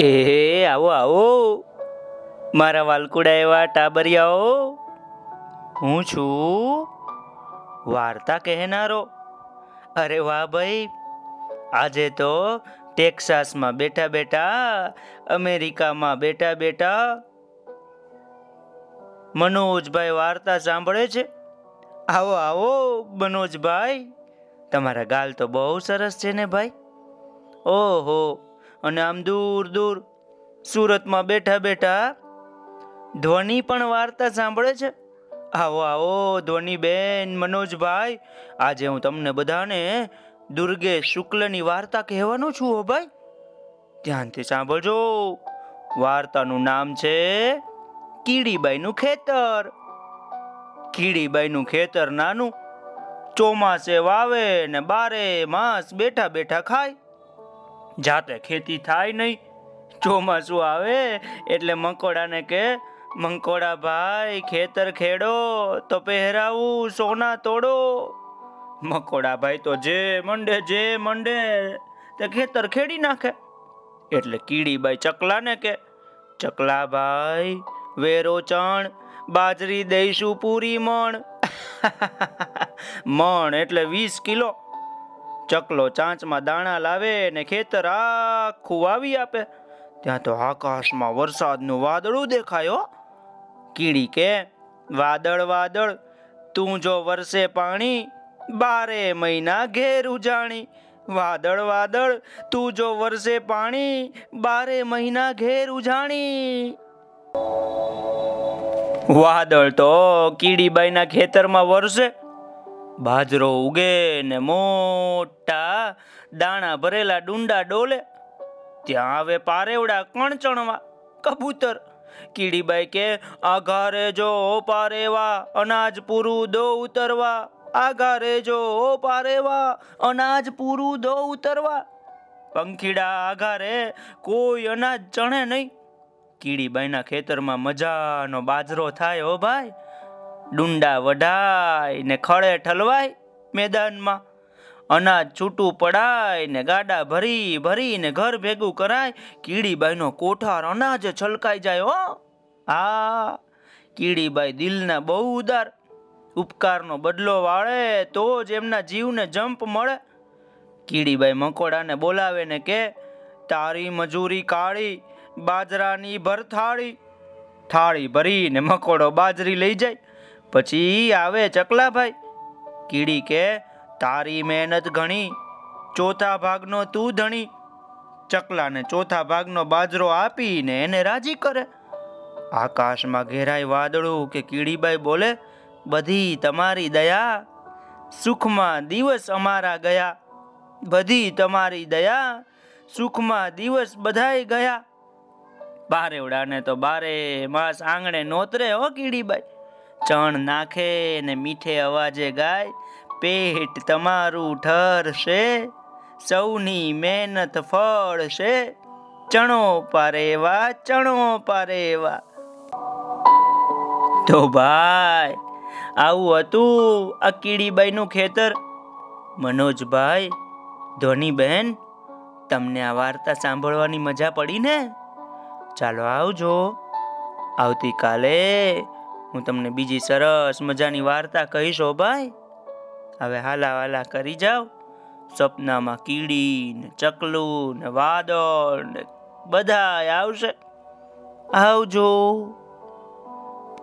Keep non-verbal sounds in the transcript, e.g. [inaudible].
એ આવો આવો. મારા વાલકુડા એવા ટાબરિયાઓ. હું છું વાર્તા કહેનારો. અરે વાહ ભાઈ, આજે તો ટેક્સાસમાં બેઠા બેઠા, અમેરિકામાં બેઠા બેઠા મનોજભાઈ વાર્તા સાંભળે છે. આવો આવો, મનોજભાઈ. તમારા ગાલ તો બહુ સરસ છે ને ભાઈ? ઓહો અને આમ દૂર દૂર સુરતમાં બેઠા બેઠા ધ્વનિ પણ વાર્તા સાંભળે છે. આવો આવો, ધ્વનિ બેન મનોજભાઈ, આજે હું તમને બધાને દુર્ગે શુક્લની વાર્તા કહેવાનો છું હો ભાઈ. ધ્યાનથી સાંભળજો. વાર્તાનું નામ છે કીડીબાઈનું ખેતર. કીડીબાઈનું ખેતર નાનું ચોમાસે વાવે ને બારે માસ બેઠા બેઠા ખાય. જાતે ખેતી થાય નહીં. ચોમાસું આવે એટલે મકોડાને કે, મંકોડા ભાઈ, ખેતર ખેડો, તો પહેરાવું સોના તોડો. મકોડા ભાઈ તો જે મંડે જે મંડે, તે ખેતર ખેડી નાખે. એટલે કીડીબાઈ ચકલાને કે, ચકલા ભાઈ, વેરો ચણ, બાજરી દઈશું પૂરી મણ. [laughs] મણ એટલે વીસ કિલો. ચકલો ચાંચમાં દાણા લાવે ને ખેતર આખું વાવી આપે. ત્યાં તો આકાશમાં વરસાદનું વાદળું દેખાયો કીડી કે, વાદળ વાદળ, તું જો વરસે પાણી, બારે મહિના ઘેર ઉજાણી. વાદળ વાદળ, તું જો વરસે પાણી, બારે મહિના ઘેર ઉજાણી. વાદળ તો કીડીબાઈના ખેતરમાં વરસે. બાજરો ઉગે ને મોટા દાણા ભરેલા ડુંડા ડોલે, ત્યાં આવે પારેવડા કણચણવા, કબૂતર. કીડીબાઈ કે, આઘારે જો પારેવા, અનાજ પૂરું દો ઉતરવા. આઘારે જો પારેવા, અનાજ પૂરું દો ઉતરવા. પંખીડા આઘારે, કોઈ અનાજ ચણે નહીં. કીડીબાઈના ખેતરમાં મજાનો બાજરો થાય હો ભાઈ. ડુંડા વઢાય ને ખળે ઠલવાય મેદાનમાં. અનાજ છૂટું પડાય ને ગાડા ભરી ભરી ને ઘર ભેગું કરાય. કીડીબાઈનો કોઠાર અનાજ છલકાઈ જાય, હો. આ કીડીબાઈ દિલના બહુ ઉદાર. ઉપકારનો બદલો વાળે તો જ એમના જીવને જંપ મળે. કીડીબાઈ મકોડાને બોલાવે ને કે, તારી મજૂરી કાળી બાજરાની ભરથાળી થાળી ભરીને મકોડો બાજરી લઈ જાય. પછી આવે ચકલાભાઈ. કીડી કે, તારી મહેનત ઘણી, ચોથા ભાગનો તું ધણી. ચકલાને ચોથા ભાગનો બાજરો આપીને એને રાજી કરે. આકાશમાં ઘેરાય વાદળું કે કીડીબાઈ બોલે, બધી તમારી દયા, સુખમાં દિવસ અમારા ગયા. બધી તમારી દયા, સુખમાં દિવસ બધાય ગયા. બારેવડાને તો બારે માસ આંગણે નોતરે હો કીડીબાઈ. ચણ નાખે ને મીઠે અવાજે ગાય, પેટ તમારું ઠરશે, સૌની મહેનત ફળશે, ચણો પારેવા ચણો પારેવા તો ભાઈ, આવું હતું આ કીડીબાઈનું ખેતર. મનોજભાઈ ધોનીબહેન તમને આ વાર્તા સાંભળવાની મજા પડી ને? ચાલો આવજો. આવતીકાલે હું તમને બીજી સરસ મજાની વાર્તા કહીશ ભાઈ. હવે હાલા હાલા કરી જાઓ. સપનામાં કીડી ને ચકલું ને વાદળ ને બધા આવશે. આવજો.